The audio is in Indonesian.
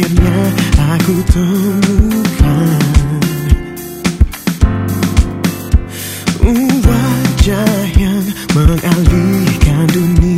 akhirnya aku temukan uh, Wajah yang mengalihkan dunia.